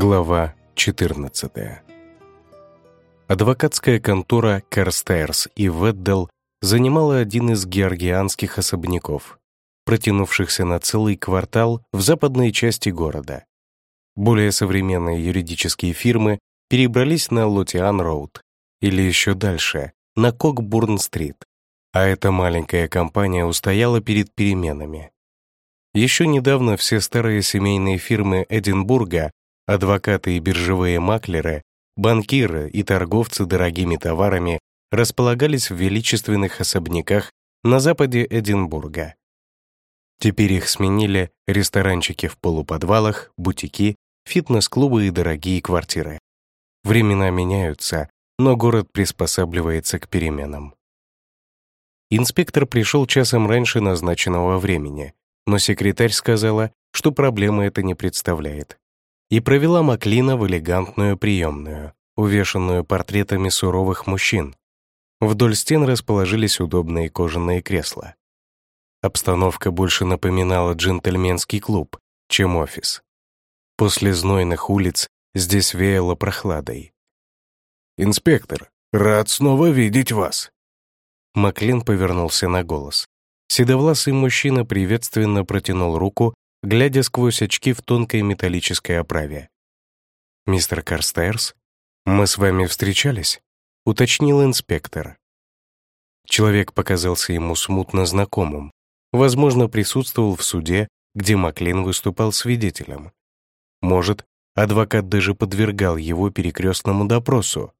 Глава 14 Адвокатская контора Карстейрс и Веддел занимала один из георгианских особняков, протянувшихся на целый квартал в западной части города. Более современные юридические фирмы перебрались на Лотиан-Роуд или еще дальше, на Кокбурн-стрит, а эта маленькая компания устояла перед переменами. Еще недавно все старые семейные фирмы Эдинбурга Адвокаты и биржевые маклеры, банкиры и торговцы дорогими товарами располагались в величественных особняках на западе Эдинбурга. Теперь их сменили ресторанчики в полуподвалах, бутики, фитнес-клубы и дорогие квартиры. Времена меняются, но город приспосабливается к переменам. Инспектор пришел часом раньше назначенного времени, но секретарь сказала, что проблемы это не представляет и провела Маклина в элегантную приемную, увешанную портретами суровых мужчин. Вдоль стен расположились удобные кожаные кресла. Обстановка больше напоминала джентльменский клуб, чем офис. После знойных улиц здесь веяло прохладой. «Инспектор, рад снова видеть вас!» Маклин повернулся на голос. Седовласый мужчина приветственно протянул руку глядя сквозь очки в тонкой металлической оправе. «Мистер Карстейрс, мы с вами встречались?» — уточнил инспектор. Человек показался ему смутно знакомым. Возможно, присутствовал в суде, где Маклин выступал свидетелем. Может, адвокат даже подвергал его перекрестному допросу.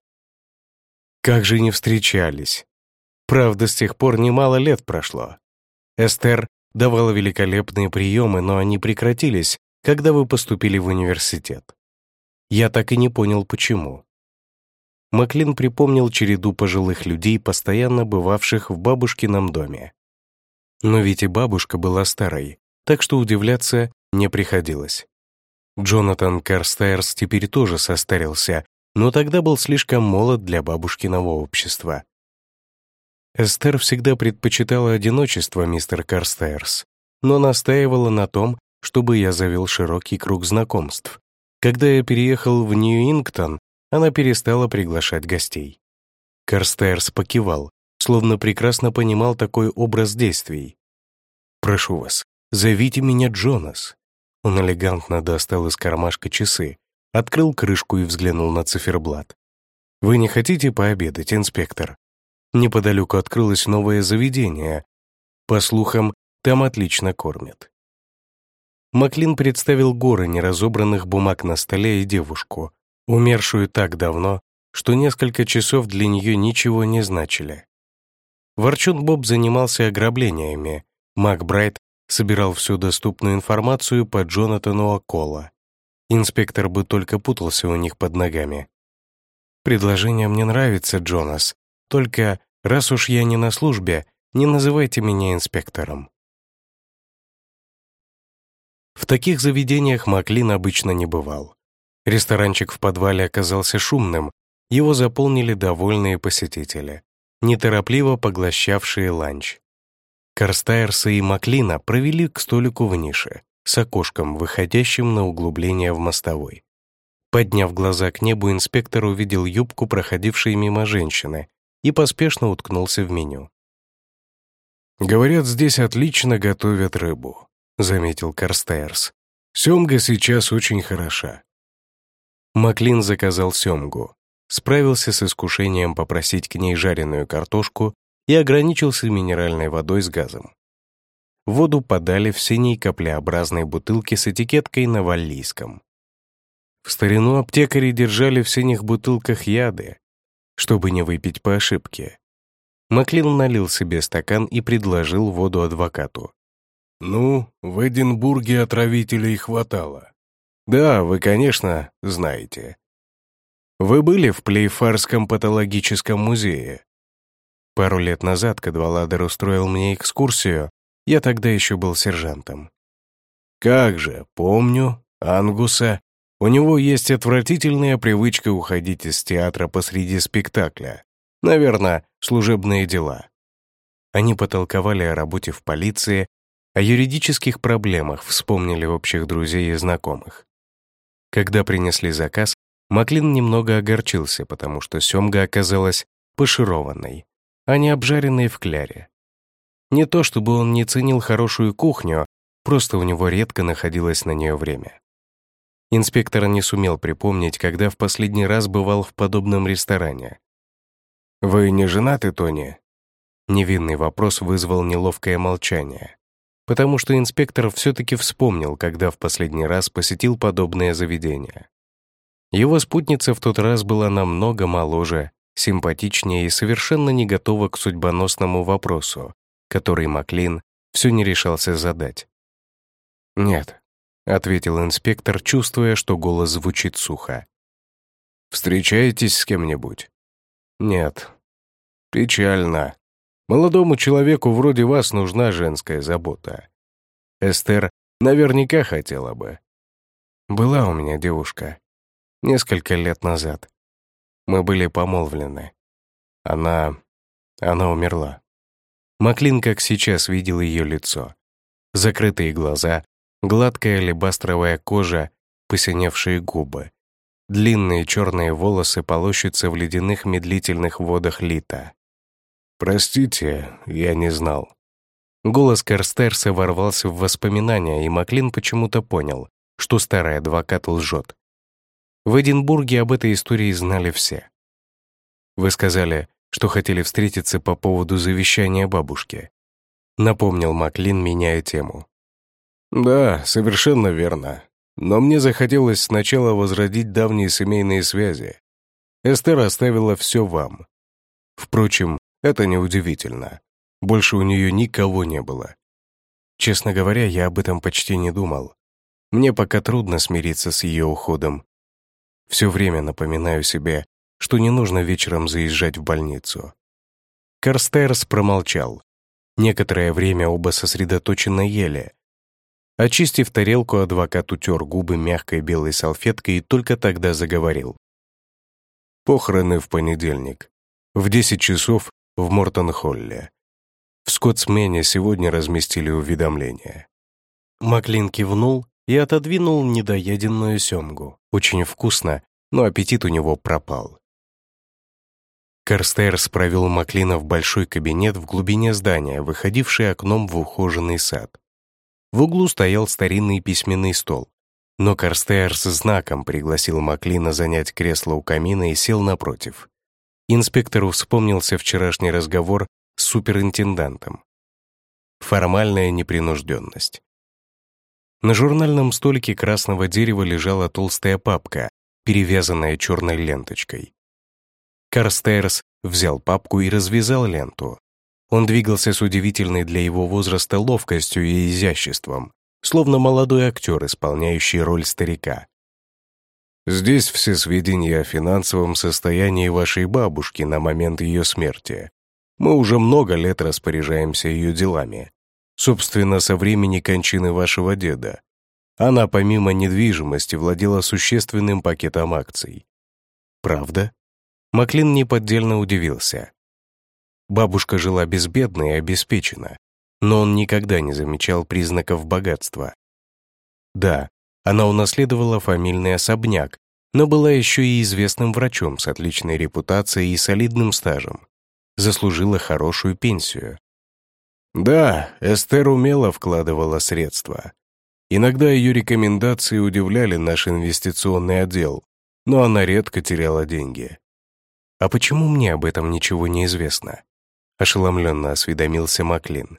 Как же не встречались. Правда, с тех пор немало лет прошло. Эстер давала великолепные приемы, но они прекратились, когда вы поступили в университет. Я так и не понял, почему. Маклин припомнил череду пожилых людей, постоянно бывавших в бабушкином доме. Но ведь и бабушка была старой, так что удивляться не приходилось. Джонатан Карстайрс теперь тоже состарился, но тогда был слишком молод для бабушкиного общества. Эстер всегда предпочитала одиночество, мистер Карстайрс, но настаивала на том, чтобы я завел широкий круг знакомств. Когда я переехал в Нью-Ингтон, она перестала приглашать гостей. Карстайрс покивал, словно прекрасно понимал такой образ действий. «Прошу вас, зовите меня Джонас». Он элегантно достал из кармашка часы, открыл крышку и взглянул на циферблат. «Вы не хотите пообедать, инспектор?» Неподалеку открылось новое заведение. По слухам, там отлично кормят. Маклин представил горы неразобранных бумаг на столе и девушку, умершую так давно, что несколько часов для нее ничего не значили. Ворчун Боб занимался ограблениями, Макбрайт собирал всю доступную информацию по Джонатану Акола. Инспектор бы только путался у них под ногами. «Предложение мне нравится, Джонас, только, раз уж я не на службе, не называйте меня инспектором. В таких заведениях Маклин обычно не бывал. Ресторанчик в подвале оказался шумным, его заполнили довольные посетители, неторопливо поглощавшие ланч. Карстайрса и Маклина провели к столику в нише, с окошком, выходящим на углубление в мостовой. Подняв глаза к небу, инспектор увидел юбку, проходившей мимо женщины, и поспешно уткнулся в меню. «Говорят, здесь отлично готовят рыбу», — заметил Карстейрс. «Семга сейчас очень хороша». Маклин заказал семгу, справился с искушением попросить к ней жареную картошку и ограничился минеральной водой с газом. Воду подали в синей каплеобразной бутылке с этикеткой на валлийском. В старину аптекари держали в синих бутылках яды, чтобы не выпить по ошибке. Маклин налил себе стакан и предложил воду адвокату. «Ну, в Эдинбурге отравителей хватало». «Да, вы, конечно, знаете». «Вы были в Плейфарском патологическом музее?» Пару лет назад Кадваладер устроил мне экскурсию, я тогда еще был сержантом. «Как же, помню, Ангуса у него есть отвратительная привычка уходить из театра посреди спектакля. Наверное, служебные дела. Они потолковали о работе в полиции, о юридических проблемах, вспомнили общих друзей и знакомых. Когда принесли заказ, Маклин немного огорчился, потому что семга оказалась пошированной, а не обжаренной в кляре. Не то чтобы он не ценил хорошую кухню, просто у него редко находилось на нее время. Инспектор не сумел припомнить, когда в последний раз бывал в подобном ресторане. «Вы не женаты, Тони?» Невинный вопрос вызвал неловкое молчание, потому что инспектор все-таки вспомнил, когда в последний раз посетил подобное заведение. Его спутница в тот раз была намного моложе, симпатичнее и совершенно не готова к судьбоносному вопросу, который Маклин все не решался задать. «Нет», — ответил инспектор, чувствуя, что голос звучит сухо. «Встречаетесь с кем-нибудь?» «Нет». «Печально. Молодому человеку вроде вас нужна женская забота. Эстер наверняка хотела бы». «Была у меня девушка», Несколько лет назад. Мы были помолвлены. Она... она умерла. Маклин, как сейчас, видел ее лицо. Закрытые глаза, гладкая алебастровая кожа, посиневшие губы. Длинные черные волосы полощутся в ледяных медлительных водах лита. «Простите, я не знал». Голос Карстерса ворвался в воспоминания, и Маклин почему-то понял, что старый адвокат лжет. В Эдинбурге об этой истории знали все. Вы сказали, что хотели встретиться по поводу завещания бабушки. Напомнил Маклин, меняя тему. Да, совершенно верно. Но мне захотелось сначала возродить давние семейные связи. Эстер оставила все вам. Впрочем, это неудивительно. Больше у нее никого не было. Честно говоря, я об этом почти не думал. Мне пока трудно смириться с ее уходом, все время напоминаю себе, что не нужно вечером заезжать в больницу. Карстерс промолчал. Некоторое время оба сосредоточенно ели. Очистив тарелку, адвокат утер губы мягкой белой салфеткой и только тогда заговорил. Похороны в понедельник. В 10 часов в Мортон-Холле. В Скотсмене сегодня разместили уведомление. Маклин кивнул и отодвинул недоеденную семгу. Очень вкусно, но аппетит у него пропал. Карстерс провел Маклина в большой кабинет в глубине здания, выходивший окном в ухоженный сад. В углу стоял старинный письменный стол, но Карстерс знаком пригласил Маклина занять кресло у камина и сел напротив. Инспектору вспомнился вчерашний разговор с суперинтендантом. Формальная непринужденность. На журнальном столике красного дерева лежала толстая папка, перевязанная черной ленточкой. Карстерс взял папку и развязал ленту. Он двигался с удивительной для его возраста ловкостью и изяществом, словно молодой актер, исполняющий роль старика. «Здесь все сведения о финансовом состоянии вашей бабушки на момент ее смерти. Мы уже много лет распоряжаемся ее делами. Собственно, со времени кончины вашего деда. Она, помимо недвижимости, владела существенным пакетом акций. Правда? Маклин неподдельно удивился. Бабушка жила безбедно и обеспечена, но он никогда не замечал признаков богатства. Да, она унаследовала фамильный особняк, но была еще и известным врачом с отличной репутацией и солидным стажем. Заслужила хорошую пенсию. Да, Эстер умело вкладывала средства. Иногда ее рекомендации удивляли наш инвестиционный отдел, но она редко теряла деньги. «А почему мне об этом ничего не известно?» — ошеломленно осведомился Маклин.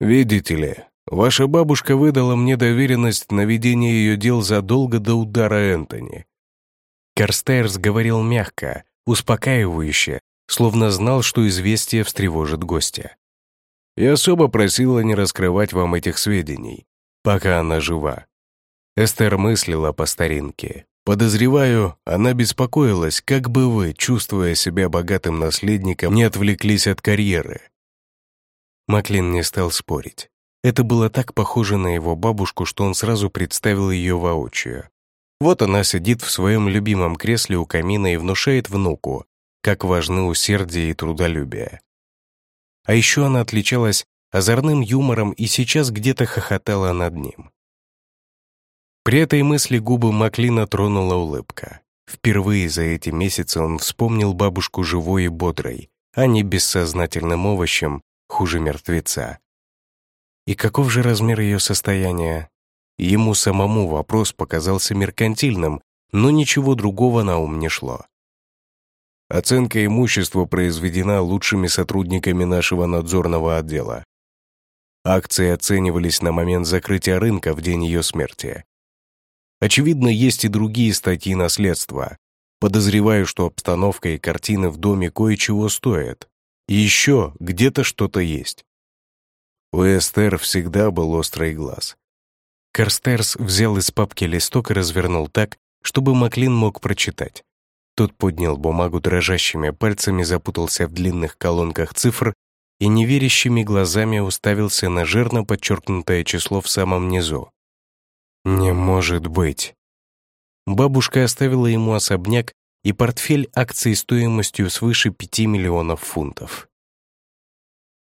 «Видите ли, ваша бабушка выдала мне доверенность на ведение ее дел задолго до удара Энтони». Карстерс говорил мягко, успокаивающе, словно знал, что известие встревожит гостя. Я особо просила не раскрывать вам этих сведений, пока она жива. Эстер мыслила по старинке. Подозреваю, она беспокоилась, как бы вы, чувствуя себя богатым наследником, не отвлеклись от карьеры. Маклин не стал спорить. Это было так похоже на его бабушку, что он сразу представил ее воочию. Вот она сидит в своем любимом кресле у камина и внушает внуку, как важны усердие и трудолюбие. А еще она отличалась озорным юмором и сейчас где-то хохотала над ним. При этой мысли губы Маклина тронула улыбка. Впервые за эти месяцы он вспомнил бабушку живой и бодрой, а не бессознательным овощем, хуже мертвеца. И каков же размер ее состояния? Ему самому вопрос показался меркантильным, но ничего другого на ум не шло. Оценка имущества произведена лучшими сотрудниками нашего надзорного отдела. Акции оценивались на момент закрытия рынка в день ее смерти. Очевидно, есть и другие статьи наследства. Подозреваю, что обстановка и картины в доме кое-чего стоят. И еще где-то что-то есть. У Эстер всегда был острый глаз. Карстерс взял из папки листок и развернул так, чтобы Маклин мог прочитать. Тот поднял бумагу дрожащими пальцами, запутался в длинных колонках цифр и неверящими глазами уставился на жирно подчеркнутое число в самом низу. «Не может быть!» Бабушка оставила ему особняк и портфель акций стоимостью свыше 5 миллионов фунтов.